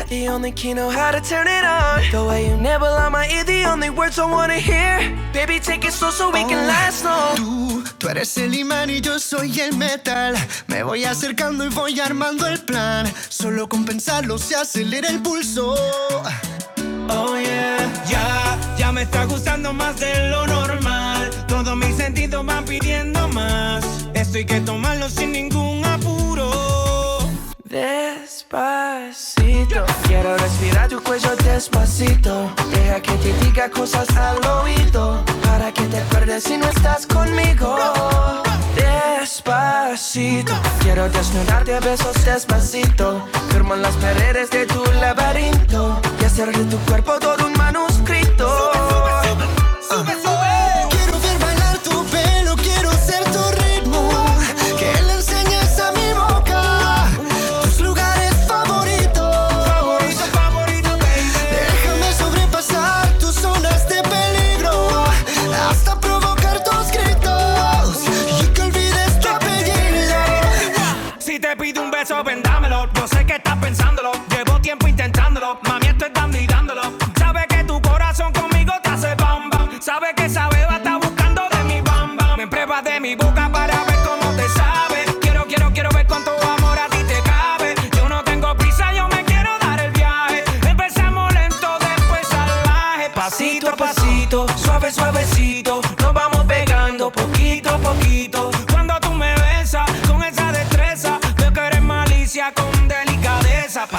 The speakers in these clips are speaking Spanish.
Got the only key, know how to turn it on. The way you nibble on my ear, the only words I wanna hear. Baby, take it slow so we can last long. Tú, tú eres el imán y yo soy el metal. Me voy acercando y voy armando el plan. Solo con pensarlo se acelera el pulso. Oh yeah, ya, ya me está gustando más de lo normal. Todos mis sentidos van pidiendo más. Esto hay que tomarlo sin ningún quiero respirar tu cuello despacito. Deja que te diga cosas al oído. Para que te acuerdes si no estás conmigo. Despacito, quiero desnudarte a besos despacito. Firmo las paredes de tu esa beba está buscando de mi bam bam. Me pruebas de mi boca para ver cómo te sabe. Quiero, quiero, quiero ver cuánto amor a ti te cabe. Yo no tengo prisa, yo me quiero dar el viaje. Empezamos lento, después salvaje. Pasito a pasito, suave, suavecito. Nos vamos pegando poquito a poquito. Cuando tú me besas con esa destreza, veo que eres malicia con.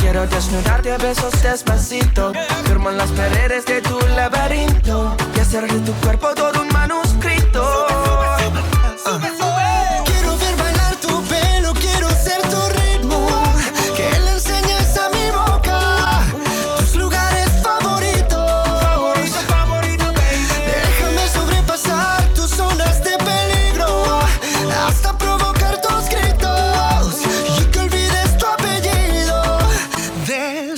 Quiero desnudarte a besos despacito. Firmo en las paredes de tu laberinto. Y hacer de tu cuerpo todo un manuscrito.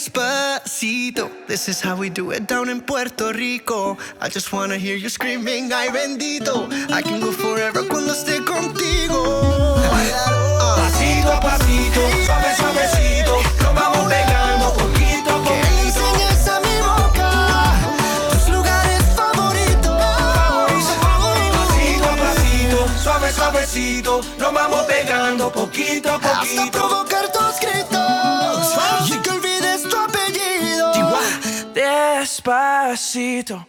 Despacito, this is how we do it down in Puerto Rico. I just wanna hear you screaming, ay bendito. I can go forever cuando esté contigo. Pasito a pasito, suave, suavecito, nos vamos pegando poquito a Que poquito. enseñes a mi boca tus lugares favoritos. Pasito a pasito, suave, suavecito, nos vamos pegando poquito a Hasta poquito. provocar tus Despacito.